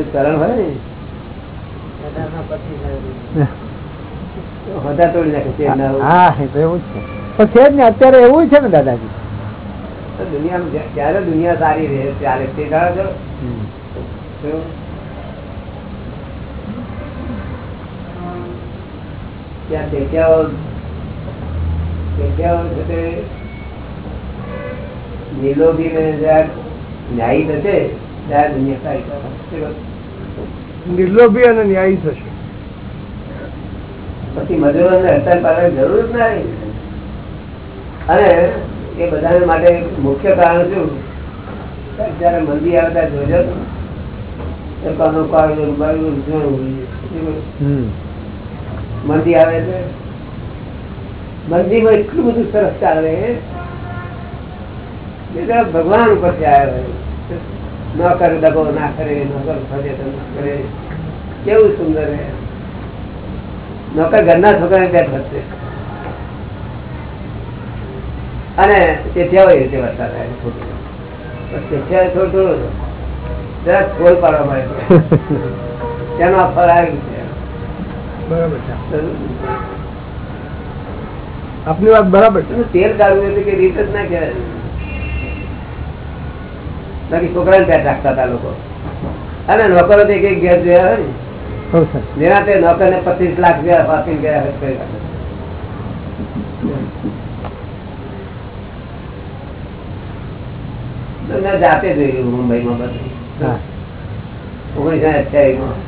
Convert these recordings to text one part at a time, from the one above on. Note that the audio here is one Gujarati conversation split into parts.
બધું કરણ હોય ને. અત્યારે એવું છે ને દાદાજી. દુનિયા સારી રહે ત્યારે તે જાણો છો. શું? ત્યાં ટેક્યાઓ ટેક્યાઓ છે નિલોભી ને જ્યાં ન્યાયી થશે ત્યારે દુનિયા સારી. નિર્લોભી અને ન્યાયી થશે. પછી મજૂરોને હડતાલ પાડવાની જરૂર જ ના અને એ બધા માટે મુખ્ય કારણ શું? જયારે મંદી આવે ત્યારે જોજો તો. એ કાનો કાળો રૂબાળો જોવું. મંદી આવે છે. મંદીમાં એટલું બધું સરસ ચાલે ભગવાન ઉપરથી આવે ન કરે દગો ના કરે નોકર કરે કેવું સુંદર હે. નોકર ઘરના છોકરાને ત્યાં ફરશે અને તેથી હોય રીતે વરસાદ આવે થોડું થોડું. જરાક ફોલ પાડવા મળે તેનો આ ફળ આવ્યું છે. બરાબર છે. આપની વાત બરાબર છે. તેલ કાઢવું એટલે કે રીત જ ના કહેવાય. બાકી છોકરાને પેટ રાખતા હતા લોકો. અને નોકરો એક એક ઘેર જોયા હોય ને. જેના તે નોકર ને પચીસ લાખ ગયા ફાંસી ગયા મેં જાતે જોયું મુંબઈમાં બધું. ઓગણીસો અઠ્યાવીસમાં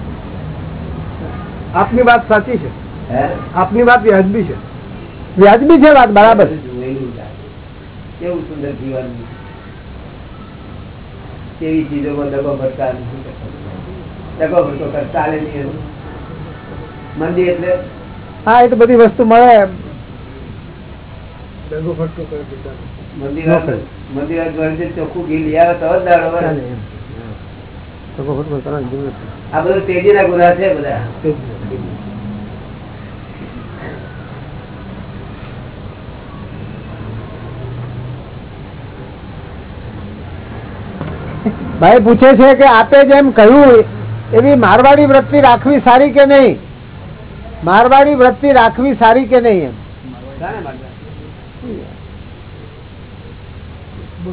આપની વાત સાચી છે. આપની વાત વ્યાજબી છે. વ્યાજબી છે વાત બરાબર. કેવું સુંદર જીવન. કેવી ચીજોમાં દગો ભટકા દગો ભટકો કર ચાલે નહીં એટલે હા એ તો બધી વસ્તુ મળે એમ. કરી મંદિર મંદિર ઘરે ચોખ્ખું ઘી લઈ આવે તો જ દાડો. આ બધું તેજીના ગુના છે બધા. ભાઈ પૂછે છે કે આપે જેમ કહ્યું એવી મારવાડી વૃત્તિ રાખવી સારી કે નહીં? મારવાડી વૃત્તિ રાખવી સારી કે નહીં એમ?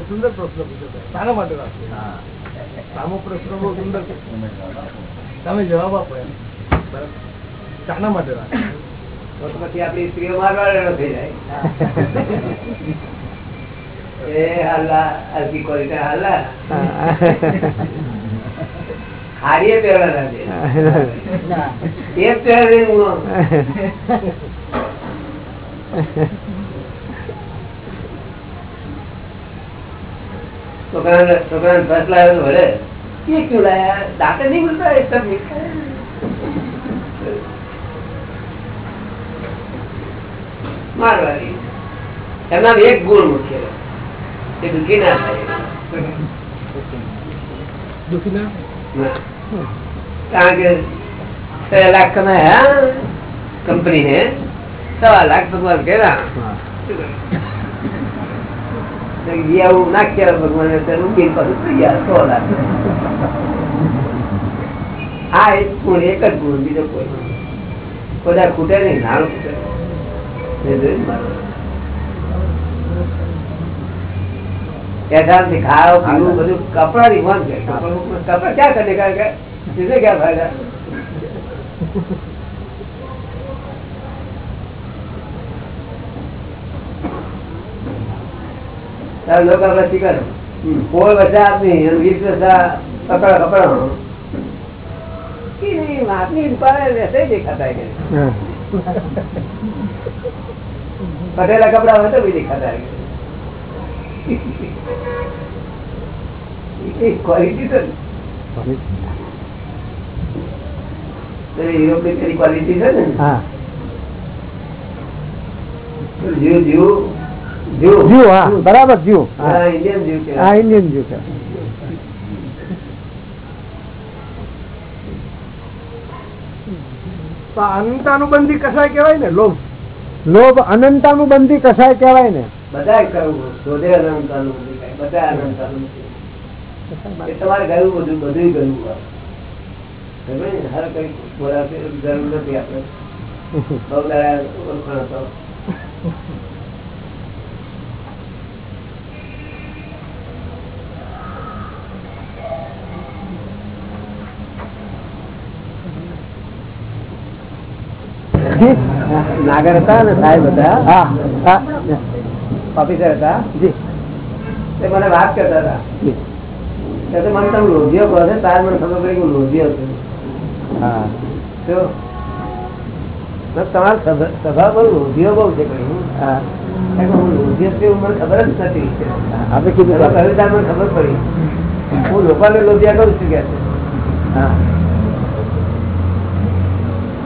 સુંદર પ્રશ્ન તમે. જવાબ આપો શાના માટે રાખવું તો તો પછી આપણી સ્ત્રીઓ મારવાડેલો થઈ જાય એ હાલા હલકી ક્વોલિટી હાલા હારીએ પહેરવાના છે. એ પહેરે હું છોકરાને છોકરાને ફર્સ્ટ લાવ્યો તો ભલે. ક્યુ લાયા? દાંતે નહીં બોલતા એકદમ મારવાની એમના એક ગુણ મુખ્ય એ દુઃખી ના થાય દુઃખી ના કારણ કે छह लाख कमाया कंपनी ने सवा लाख भगवान कह रहा तो ये वो ना किया भगवान ने तेरू बिल पर उतर गया सौ लाख આ એક ગુણ એક જ ગુણ બીજો કોઈ બધા ખૂટે નહીં નાણું ખૂટે એસાનથી ખાવ પીવું બધું કપડા ની મન કપડા ક્યાં કરે કારણ ક્યાં ફાયદા? લોકો આપડે શીખર કોઈ વચ્ચે આપની વીસ કપડા કપડા. વાતની રૂપાળે રહેશે દેખાતા પટેલા કપડા હોય તો બી દેખાતા ક્વોલિટી જીવ હા. ઇન્ડિયન જીવ. છે હા ઇન્ડિયન જીવ કસાય કેવાય ને? લોભ. લોભ અનંતાનુબંધી કસાય કેવાય ને? બધા કરવું શોધે અનંત અનુભૂતિ બધા અનંત અનુભૂતિ એ તમારે ગયું બધું બધું ગયું સમજ્યો ને? હર કઈ બોલાવશે જરૂર નથી આપણે. બહુ દાડા ઓળખાણ હતો નાગર હતા ને સાહેબ હતા હા. હા. ઓફિસર હતા? જી. તે મને વાત કરતા હતા. મને તમે લોભિયો કહો છો તાર મને ખબર પડી કે હું લોભિયો છું. હા. તો તમારો સ્વભા- સ્વભાવ બહુ બહુ છે કઈ હું. લોભિયો છું મને ખબર જ નથી. આપણે કીધું. કહ્યું તાર મને ખબર પડી. હું લોકોને લોધિયા કરું છું કે હા.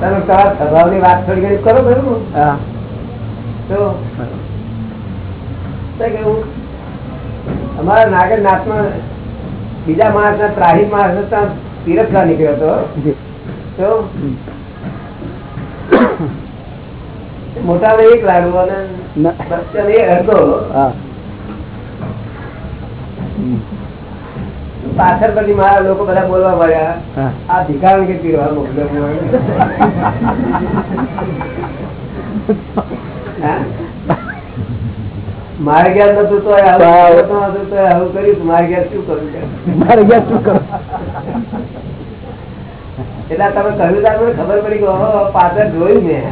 તમે તમારા સ્વભાવની વાત થોડી ઘણી કરો ખરું હા. તો અમારા નાગર નાથમાં બીજા માણસ ત્રાહી માણસ તીરથવા નીકળ્યો હતો તો મોટા એક લાડુ અને ના. અડધો. પાછળ પછી મારા લોકો બધા બોલવા મળ્યા આ ભિખારણ કે પીરવા મોકલ્યો? મારે નતું તો આવું હતું મારે ઘેર શું કરું મારે ગયા શું કરો એટલે તમે કહ્યું ત્યારે મને ખબર પડી કે પાછળ જોયું મેં.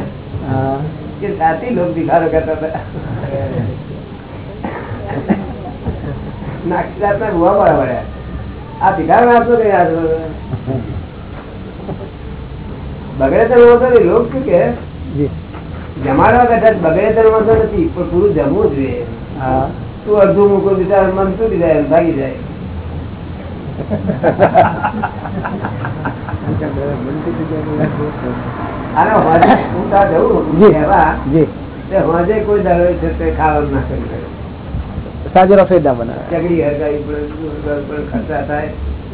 કે સાચી લોક કરતા હતા. ના પડ્યા આ ભિખાર નાખતો કે યાર બગડે તો વાંધો લોક શું કે? જમાડવા કદાચ બગડે તો નથી પણ પૂરું જમવું જોઈએ. તું અડધું મૂકો બિચાર મન શું જાય ભાગી જાય.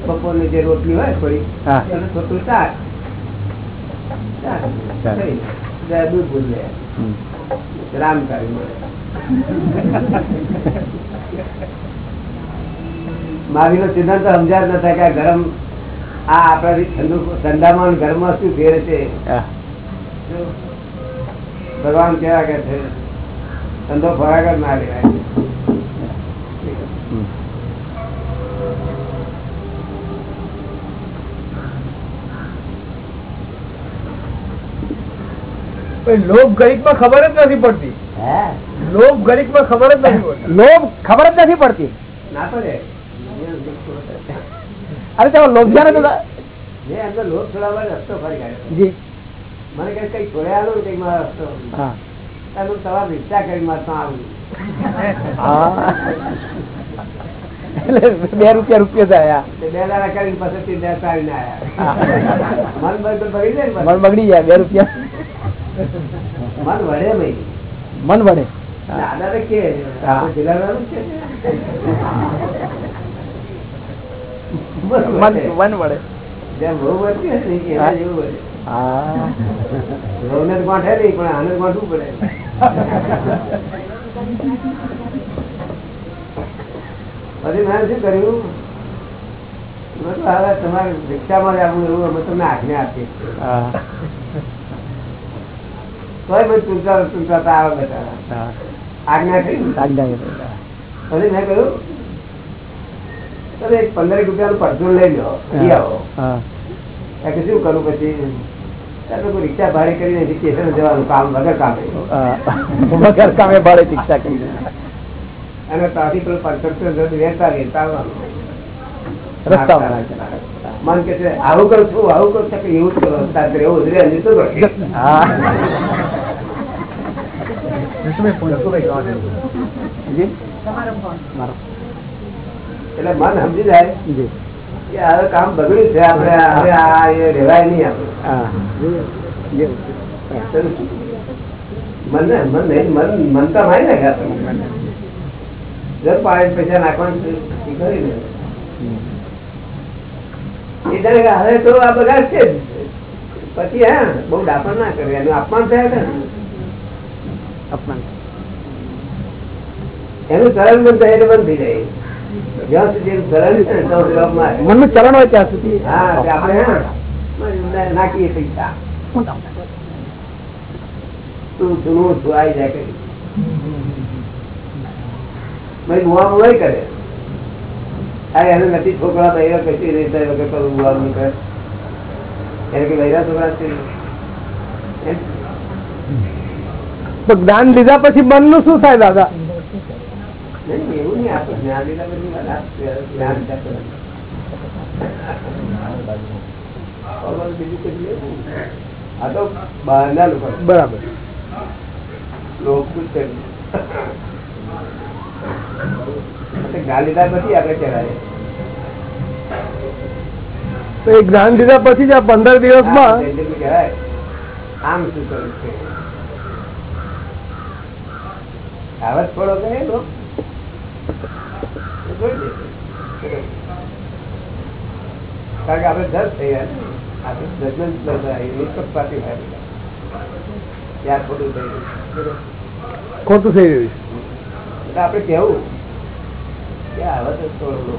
બપોરની જે રોટલી હોય થોડી. એનું થોડું શાક. દૂધ ભૂલ લે રામ કરી મળે. મારી નો સિદ્ધાંત તો સમજ્યા થાય કે આ ગરમ આ આપણાથી ઠંડુ ઠંડામાં ગરમમાં શું ફેર છે? ભગવાન કેવા કે છે? ઠંડો ફરાક જ ના લેવાય. લોભ ગરીબમાં ખબર જ નથી પડતી. હે? લોભ ગણિતમાં ખબર જ નથી લોભ ખબર જ નથી પડતી. અરે તમે લોભ જાણે તો મેં એમ તો લોક છોડાવવા રસ્તો ફરી કાઢ્યો. મને કઈ કઈ છોડ્યા કઈ મારો રસ્તો? હા. સવાર રિક્ષા કરી મારતો આવું. બે રૂપિયા રૂપિયા થયા બે દાડા કરીને પછી બગડી જાય મન બગડી જાય બે રૂપિયા. મન વડે ભાઈ. મન વડે દાદા કે વડે જેમ ગાંઠે નહીં પણ પડે. પછી મેં શું કર્યું? કીધું, હવે તમારે રિક્ષામાં જ આવું એવું અમે તમને આજ્ઞા આપીએ. તોય મને ચૂંટા ચૂંટાતા આવે હા. આજ્ઞા કરી ને. આજ્ઞા પછી મેં કહ્યું તમે એક પંદર રૂપિયાનું પરચુન લઈ લો લઈ આવો. કે શું કરું પછી? રિક્ષા ભાડે કરીને સ્ટેશન જવાનું કામ વગર કામે. વગર કામે ભાડે રિક્ષા કરી અને ત્યાંથી પેલું વેરતા આવવાનું રસ્તામાં. મન કે આવું કરું છું આવું કરું છું. એવું જ કરો એવું જ રે હજી કરે. એટલે મન સમજી જાય કે હવે કામ બગડ્યું છે આપણે હવે આ એ રેવાય નહીં આપણે. મન ને મન મન મન તો મારી નાખે આપણે. જર પૈસા નાખવાનું કરીને હમ. એ જાણે કે હવે તો આ બગાડ છે પછી હા બહુ ડાપણ ના કરે એનું અપમાન થયા છે ને. અપમાન એનું ચલણ બંધ થાય એટલે બંધ થઈ જાય. સુધી. મનનું ચલણ હોય ત્યાં સુધી આપણે નાખીએ પૈસા. તું જૂનું છું આવી જાય કરી. ભાઈ મુવા મુવાઈ કરે. અરે એને નથી છોકરા તૈયાર કશી રહી થાય વગર કરું કરે. એને કે બૈરા છોકરા? તો જ્ઞાન લીધા પછી મનનું શું થાય, દાદા? જ્ઞાન લીધા પછી તો એ જ્ઞાન લીધા પછી જ આ પંદર દિવસમાં આમ શું કરવું છે? આવત થોડો કરે લો કારણ કે આપણે દસ થયા. આપણે દસ બધા. ત્યાં થઈ ખોટું થઈ રહ્યું એટલે આપણે કેવું કે આવત જ થોડો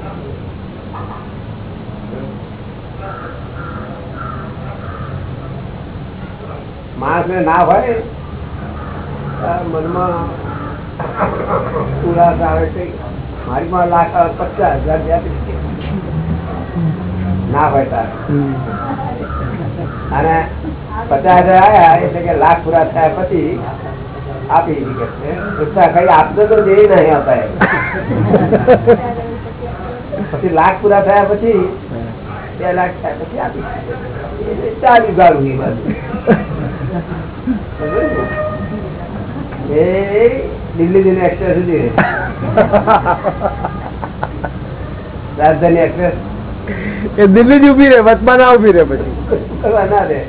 માણસ ને ના હોય મનમાં ઉલ્લાસ આવે છે. મારી માં લાખ આવે પચાસ હજાર જે ના હોય તારે. અને પચાસ હજાર આવ્યા એટલે કે લાખ પૂરા થયા પછી આપી દીધી કે છે. કઈ આપતો તો જે નહીં અપાય પછી લાખ પૂરા થયા પછી બે લાખ થયા પછી આપી. ગાળું એ દિલ્હી દિલ્હી એક્સપ્રેસ સુધી. રાજધાની એક્સપ્રેસ એ દિલ્હી જ ઊભી રહે વચમાં ના ઊભી રહે પછી. ના રે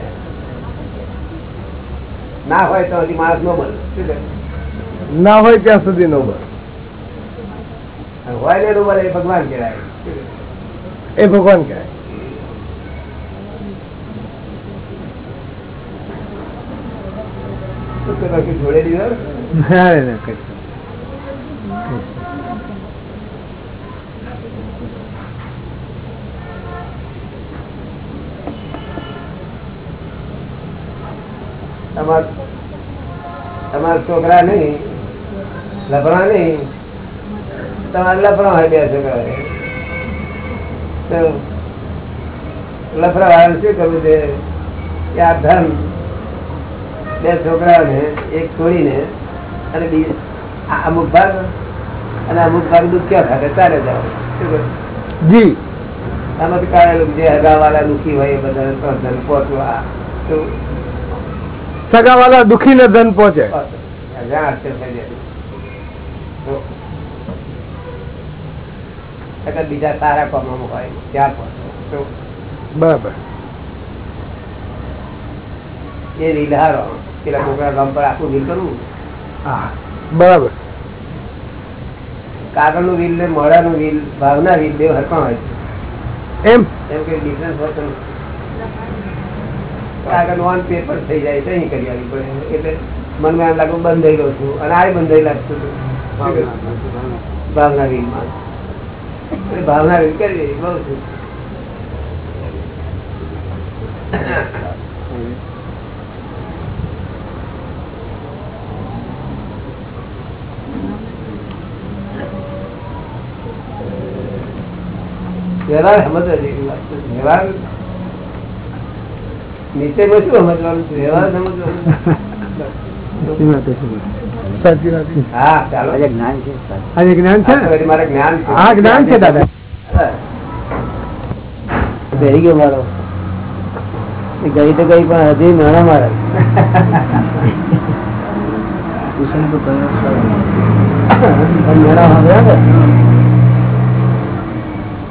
ના હોય તો હજી માણસ નો બને. ના હોય ત્યાં સુધી નો બને. હોય ને નો એ ભગવાન કહેવાય. એ ભગવાન કહેવાય. જોડે દીધો. તમાર છોકરા નહીં લફણા નહીં. તમારે લફણા હોય બે છોકરા લફરા વાળાને શું કરવું છે? કે આ ધન બે છોકરાઓને, એક છોડીને અને અમુક ભાગ અને અમુક ભાગ દુખ્યા ભાગે શું કહે? જી. આમાંથી કાઢેલું જે હગાવાળા દુખી હોય એ બધા ત્રણ ધન પહોંચવા તો સગાવાલા દુખી ને ધન પહોંચે. બીજા સારા કામોમાં હોય ત્યાં પહોંચે. તો બરાબર. એ રીલ હારો પેલા છોકરા રમ પર આખું રીલ કરવું હા કાગળનું રીલ ને મોડાનું રીલ ભાવના રીલ બે હરકમ હોય છે. એમ? એમ કે ડિફરન્સ હોતો. કાગળ ઓન પેપર થઈ જાય તો અહીં કરી આવી પડે. એટલે મનમાં એમ લાગે બંધાઈ ગયો છું અને આ બંધાઈ લાગતું હતું ભાવના રીલમાં એટલે ભાવના રીલ કરી બહુ છું વ્યવહાર સમજવા. વ્યવહાર નીચેમાં શું સમજવાનું છે? વ્યવહાર સમજવાનું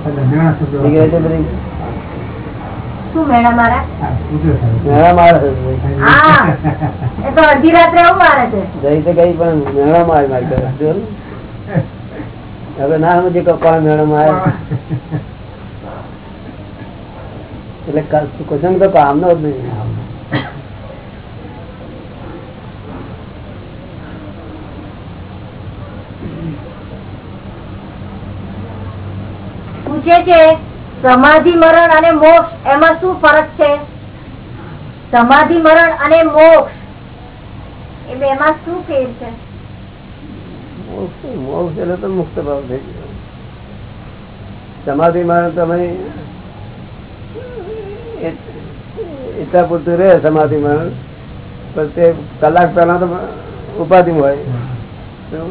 હવે ના સમજે કે કોણ મેળા મારે. એટલે કશું તો કામનો જ નહીં. પૂછે છે સમાધિ મરણ અને મોક્ષ એમાં શું ફરક છે? સમાધિ મરણ અને મોક્ષ. એ બે શું ફેર છે? મોક્ષ એટલે તો મુક્ત ભાવ થઈ ગયો. સમાધિ મરણ તમે ઈચ્છા પૂરતું રહે સમાધિ મરણ. પણ તે કલાક પહેલા તો ઉપાધિ હોય. મળતી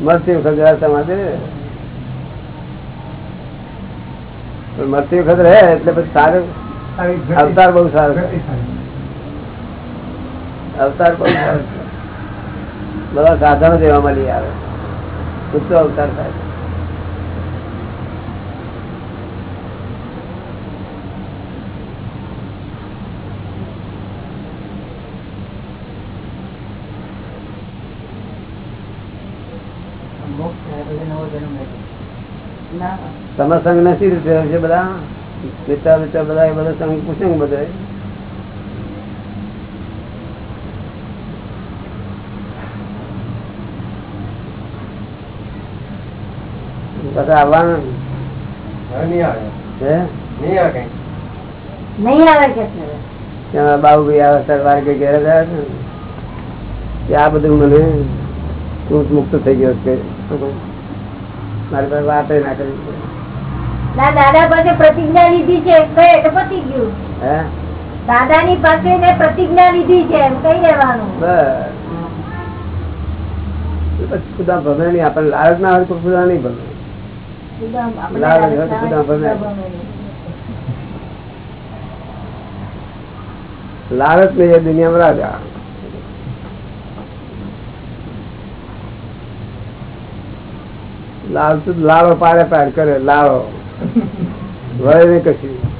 મરતી વખત સમાધિ રહે પણ મરતી વખત રહે એટલે પછી સારું અવતાર બહુ સારો. અવતાર બહુ સારો બધા સાધનો જેવા મળી આવે. ઊંચો અવતાર થાય તમે સંઘ નથી રીતે છે બધા? મિત્ર મિત્ર બધા એ બધા સંઘ પૂછે બધા પછી આવવાનું નહીં આવે. છે નહીં આવે કઈ? નહીં આવે કે બાબુભાઈ આવે સરવાર કે ઘેર જાય છે? કે આ બધું મને તું મુક્ત થઈ ગયો છે. મારી પાસે વાત ના કરી. ના દાદા પાસે પ્રતિજ્ઞા લીધી છે કહે તો પતી ગયું. દાદા ની પાસે મેં પ્રતિજ્ઞા લીધી છે એમ કઈ દેવાનું. બસ. ખુદા ભમે નહીં આપણને લાલચ ના હોય તો ખુદા નહીં ભમે. ખુદા આપણે લાલ દાદા હોય તો ખુદા ભમે. ભમે લાલચ નહીં એ દુનિયામાં રાજા. લાલ લાળો પાડે પાડ કરે લાલો. વળે નહીં કશું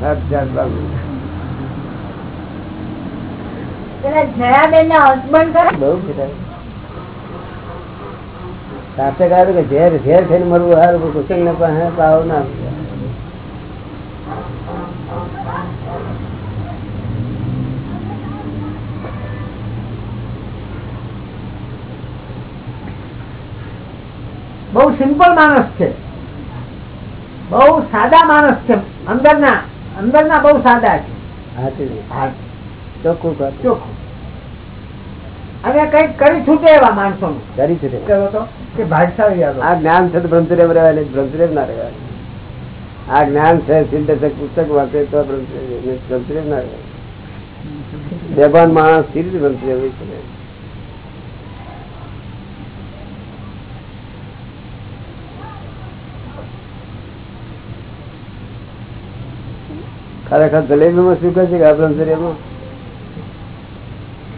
જાત જાત બાબુ. કરે બહુ કે ઝેર ઝેર મરવું ને પાવ ના સિમ્પલ માણસ છે. બહુ સાદા માણસ છે. અંદરના અંદરના બહુ સાદા છે. ચોખ્ખું કર ચોખ્ખું. અને કંઈક કરી છૂટે એવા માણસો કરી છે તે. કે આ આ જ્ઞાન છે તો બ્રહ્મચર્ય રહેવાય નહીં બ્રહ્મચર્ય ના રહેવાય. આ જ્ઞાન છે ચિંતક પુસ્તક વાંચે તો બ્રહ્મચર્ય ના રહેવાય. બેભાન માણસ રીતે બ્રહ્મચર્ય હોય શકે? ખરેખર જલેબીમાં શું કહે છે કે આ બ્રહ્મચર્યમાં?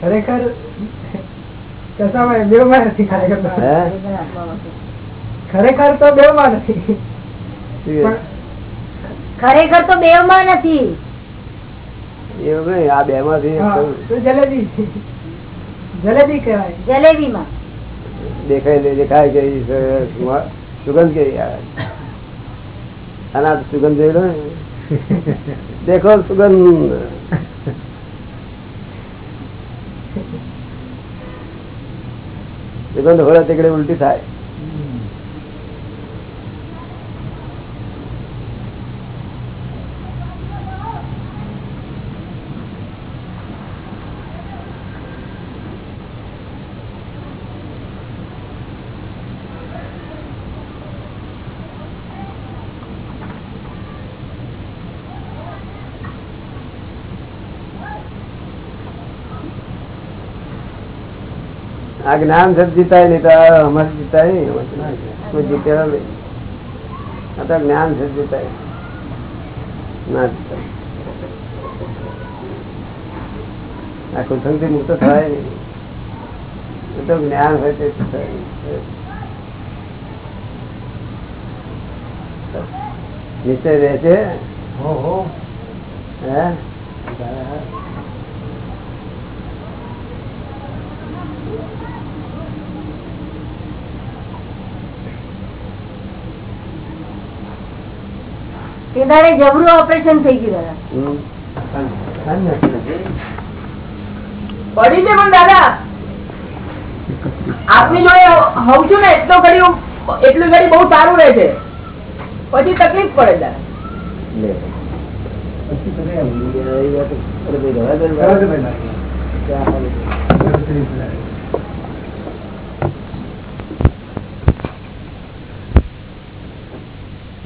ખરેખર કશામાં બેવમાં નથી ખરેખર તો. હે ખરેખર તો બેવમાં નથી શું છે? ખરેખર તો બેવમાં નથી એવું નહીં આ બે માંથી હા, તો જલેબી જલેબી કહેવાય જલેબી માં દેખાય દેખાય કે ઈ સ- સુગંધ કેવી આવે અને આ સુગંધ જોઈ લો ને દેખો સુગંધ સુગંધ હોળે તેકડે ઉલટી થાય. આ જ્ઞાન છે જીતાય નહીં તો અમારે જીતાય નહીં કોઈ જીતેલો નહીં આ તો જ્ઞાન છે જીતાય. ના જીતાય. આ કુસંગથી મુક્ત થાય નહીં. એ તો જ્ઞાન હોય તે થાય રહે છે? હો. હો? હે. તે દાડે જબરું ઓપરેશન થઈ ગયું દાદા. પડી છે પણ દાદા. આપની જોડે હોઉં છું ને એટલો ઘડી એટલું ઘડી બહુ સારું રહે છે. પછી તકલીફ પડે દાદા. લે. પછી તમે આ એ વાત અરે ભાઈ રહેવા દે ને. કરવા દે ભાઈ લાગે. ક્યાં હાલે છે? વ્યવસ્થિત લાગે. હમણાં વાતાવરણ ઠંડુ છે એટલે બહુ જોર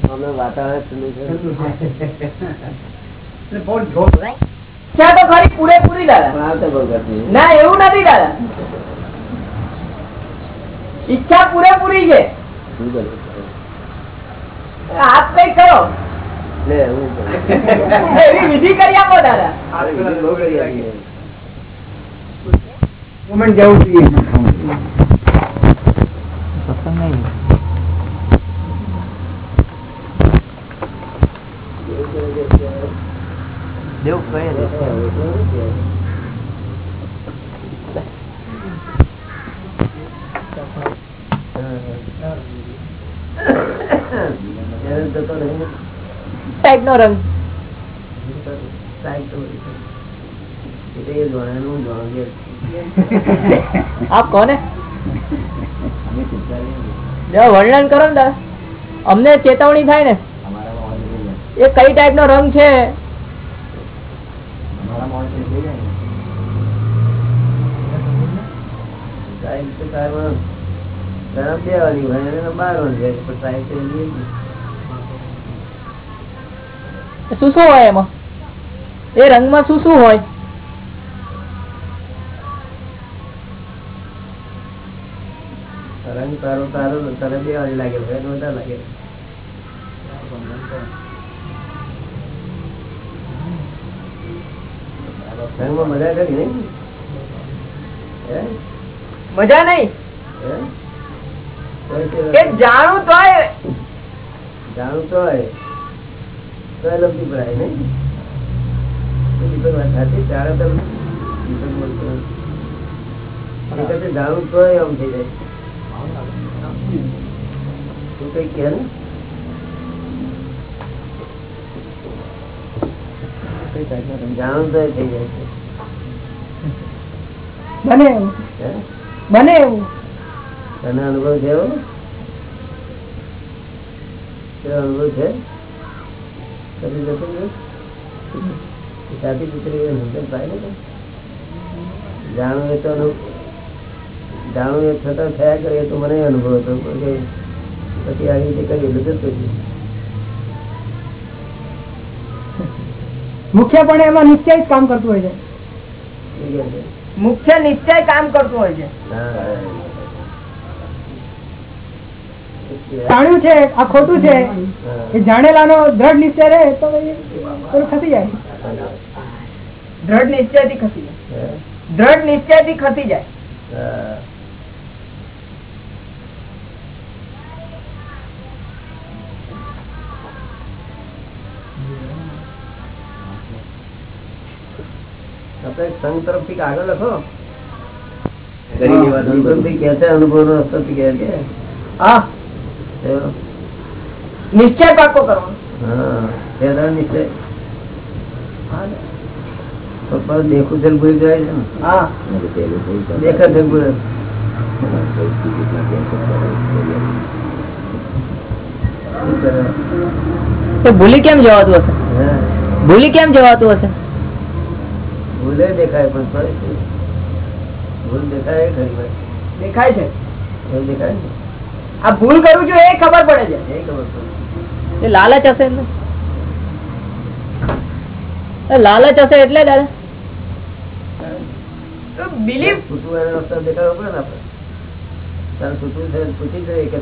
ઈચ્છા તો ખરી પૂરેપૂરી દાદા પણ આવતા બહુ ઘટી. ના એવું નથી દાદા ઈચ્છા પૂરેપૂરી છે શું કરે? આપ કઈ કરો લે, હું કરું. એવી વિધિ કરી આપો દાદા અરે, બીજું બહુ કરી આપીએ. મોમેન્ટ જવું જોઈએ આપ કોને? વર્ણન કરો ને અમને ચેતવણી થાય ને. એ કઈ ટાઈપ નો રંગ છે? હોય બારવાની હોય પણ સાહેબ તો શું શું હોય એમાં? એ રંગમાં શું શું હોય? રંગ તારો તારો તારે વાળી લાગે એને વધારે લાગે. રંગમાં મજા કરી નહીં? મજા નહીં? હે? તોય તે એ જાણું તોય જાણું તો હોય. તો એ લપસી પડાય નહીં. તો દીપક વાત સાચી ત્યારે તો દીપક બોલતો નથી. એ કહે છે, જાણું તો આમ થઈ જાય. તું કઈ કહે ને જાણું તો થઈ જાય છે. બને એવું તને અનુભવ છે? અનુભવ છે કદી જતો સાથી પુત્રી એ સમજણ પાય ને જાણું એ તો અનુ- જાણું એ છતાં થયા કરે તો મને અનુભવ હતો પછી આવી રીતે કર્યું એટલે જતો રહ્યો. મુખ્યપણે એમાં નિશ્ચય જ કામ કરતું હોય છે? મુખ્ય નિશ્ચય કામ કરતું હોય છે. જાણ્યું છે આ ખોટું છે એ જાણેલા જાણેલાનો દ્રઢ નિશ્ચય રહે તો ખસી જાય. દ્રઢ નિશ્ચયથી ખસી જાય? દ્રઢ નિશ્ચયથી ખસી જાય. સંઘ તરફથી આગળ લખો. નિશ્ચય પાકો નિશ્ચય. દેખું ભૂલી જાય છે હા. દેખે છે ભૂલે. કેમ જવાતું હશે? હે? ભૂલી કેમ જવાતું હશે? ભૂલે દેખાય પણ ફરે છે. ભૂલ દેખાય ખરી વાત. દેખાય છે એવું દેખાય ને આ ભૂલ કરું છું એ ખબર પડે છે એ ખબર પડે. એ લાલચ હશે એમને લાલચ હશે એટલે દાદા બિલીફ એને દેખાડવો પડે ને આપણે તારે છૂટું છે પૂછી જોઈએ કે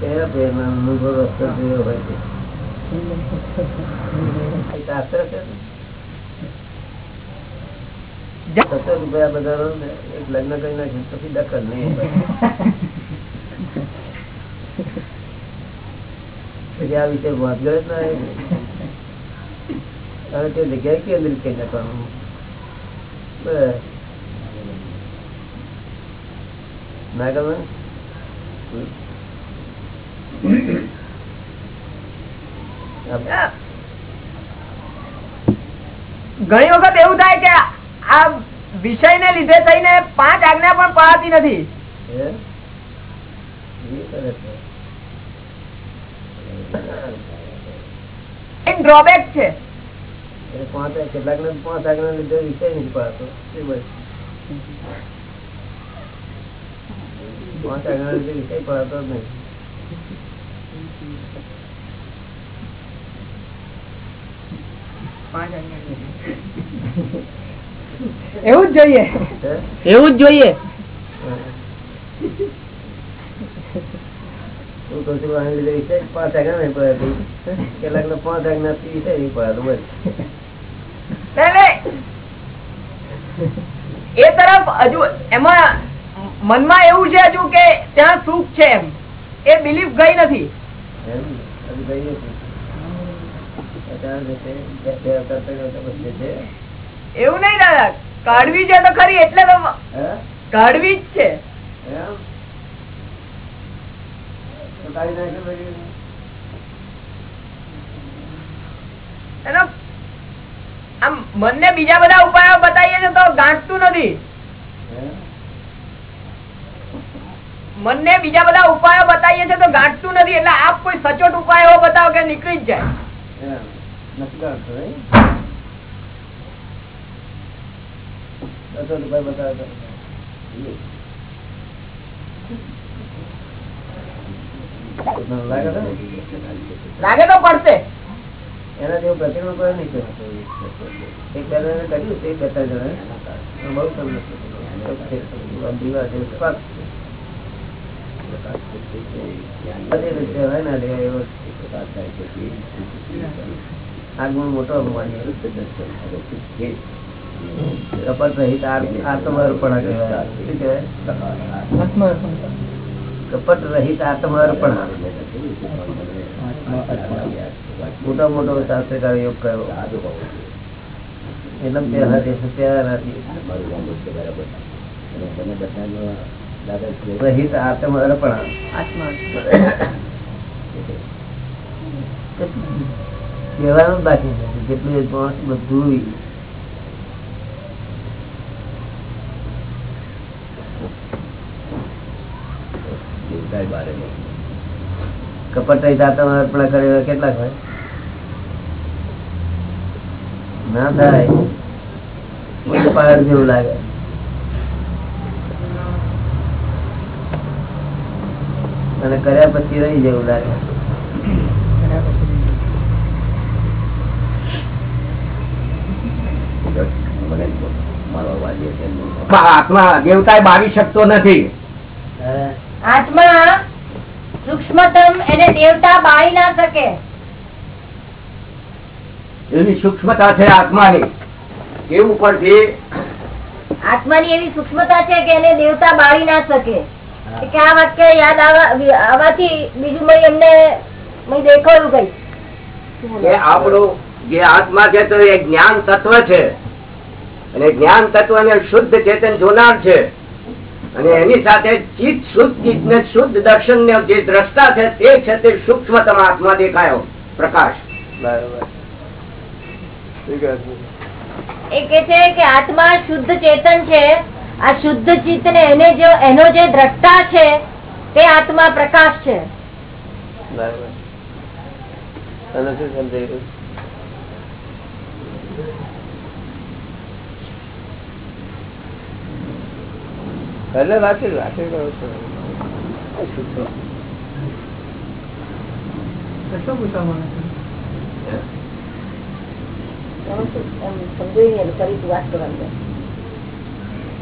કયા અનુભવ રસ્તો જોયો હોય છે શાસ્ત્ર છે ને. સત્તર રૂપિયા બધાનો ને એક લગ્ન કરી નાખ્યું પછી દખલ નહીં પછી આ વિશે વાત કરે જ ના આવે. હવે તે જગ્યાએ કેન્દ્રિત કરી નાખવાનું બસ ના ગમે ઘણી વખત એવું થાય કે આ વિષય ને લીધે થઈને પાંચ આજ્ઞા પણ પડાતી નથી. ડ્રોબેક છે. પાંચ કેટલાક ને પાંચ આગળ લીધે વિષય નથી પડાતો પાંચ આગળ લીધે વિષય પડાતો જ નહીં એવું જ જોઈએ. એવું જ જોઈએ. એ તરફ હજુ એમાં મનમાં એવું છે હજુ કે ત્યાં સુખ છે એમ. એ બિલીફ ગઈ નથી. એમ હજુ ગઈ નથી. એવું નહીં દાદા કાઢવી છે તો ખરી એટલે તો કાઢવી જ છે. એમ? તો કાઢી નાખે પછી. એનો આમ મનને બીજા બધા ઉપાયો બતાવીએ છે તો ગાંઠતું નથી. મનને બીજા બધા ઉપાયો બતાવીએ છે તો ગાંઠતું નથી એટલે આપ કોઈ સચોટ ઉપાયો બતાવો કે નીકળી જ જાય. નહીં? રૂપિયા બતાવો લાગે તો પડશે. એના જેવું પ્રતિક્રમણ કોઈ નહીં. એક બે જણા કર્યું તે બે ત્રણ જણા બહુ એવો આ ગુણ મોટો માનીએ કપટ રહિત આત્મઅર્પણા કપટ રહિત આત્મઅર્પણા. મોટો મોટો શાસ્ત્રકાર યોગ કર્યો. એટલે પહેલા દેશ પહેલા નથી રહિત આત્મઅર્પણા. કહેવાનું બાકી નથી જેટલું એ પણ બારે. કપટ રહિત અર્પણ કરે કેટલાક હોય? ના થાય. પહાડ જેવું લાગે. અને કર્યા પછી રહી જેવું લાગે. આત્મા દેવતા બાવી શકતો નથી? આત્મા સૂક્ષ્મતમ એને દેવતા બાળી ના શકે. એની સૂક્ષ્મતા છે આત્માની. કેવું પડશે આત્માની એવી સૂક્ષ્મતા છે કે એને દેવતા બાળી ના શકે. કે આ વાક્ય યાદ આવવાથી બીજું મય એમને દેખાયું કઈ. કે આપણું જે આત્મા છે તો એ જ્ઞાન તત્વ છે. અને જ્ઞાન તત્વ ને શુદ્ધ ચેતન જોનાર છે. અને એની સાથે ચિત્ત શુદ્ધ ચિત્ત ને શુદ્ધ દર્શન ને જે દ્રષ્ટા છે તે છે તે સૂક્ષ્મતમ આત્મા દેખાયો. પ્રકાશ. બરોબર. એ કે છે કે આત્મા શુદ્ધ ચેતન છે. આ શુદ્ધ ચિત્ત ને એને જો એનો જે દ્રષ્ટા છે તે આત્મા પ્રકાશ છે. બરોબર તને શું સમજાયું એટલે વાંચી વાંચી.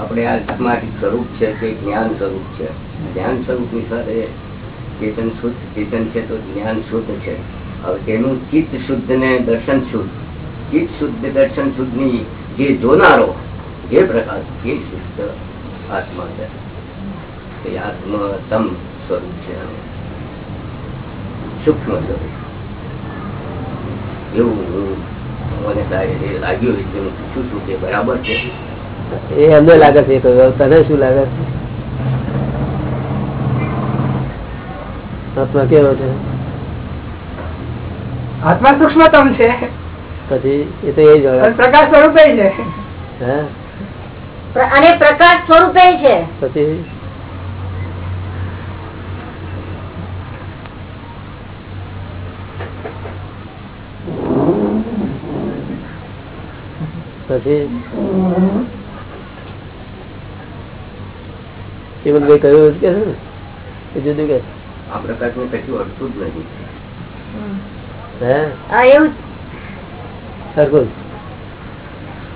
આપણે આ તમારી સ્વરૂપ છે કે જ્ઞાન સ્વરૂપ છે? જ્ઞાન સ્વરૂપ ચેતન શુદ્ધ, ચેતન છે તો જ્ઞાન શુદ્ધ છે. હવે તેનું ચિત્ત શુદ્ધ ને દર્શન શુદ્ધ. ચિત્ત શુદ્ધ, દર્શન શુદ્ધની જે જોનારો જે પ્રકાશ એ શુદ્ધ. આત્મા છે. એ આત્મતમ સ્વરૂપ છે સૂક્ષ્મ સ્વરૂપ. એવું મને લાગે- લાગ્યું છે હું પૂછું છું કે બરાબર છે? એ અમને લાગે છે તને શું લાગે છે? આત્મા કેવો છે? આત્મા સૂક્ષ્મતમ છે. પછી એ તો એ જ પ્રકાશ સ્વરૂપે છે. હે? અને પ્રકાશ સ્વરૂપે છે. પછી કહ્યું કે છે ને જુદું કે. આ પ્રકાશને કશું અડતું જ નથી. હે? એવું જ. સરખું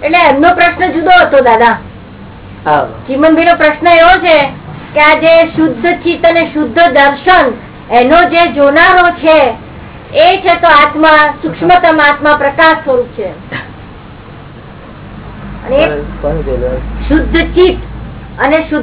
એટલે એમનો પ્રશ્ન જુદો હતો દાદા. ચિમનભાઈ નો પ્રશ્ન એવો છે કે આ જે શુદ્ધ ચિત્ત અને શુદ્ધ દર્શન એનો જે જોનારો છે એ છે તો આત્મા સૂક્ષ્મતમ આત્મા પ્રકાશ સ્વરૂપ છે. શુદ્ધ ચિત્ત અને શુદ્ધ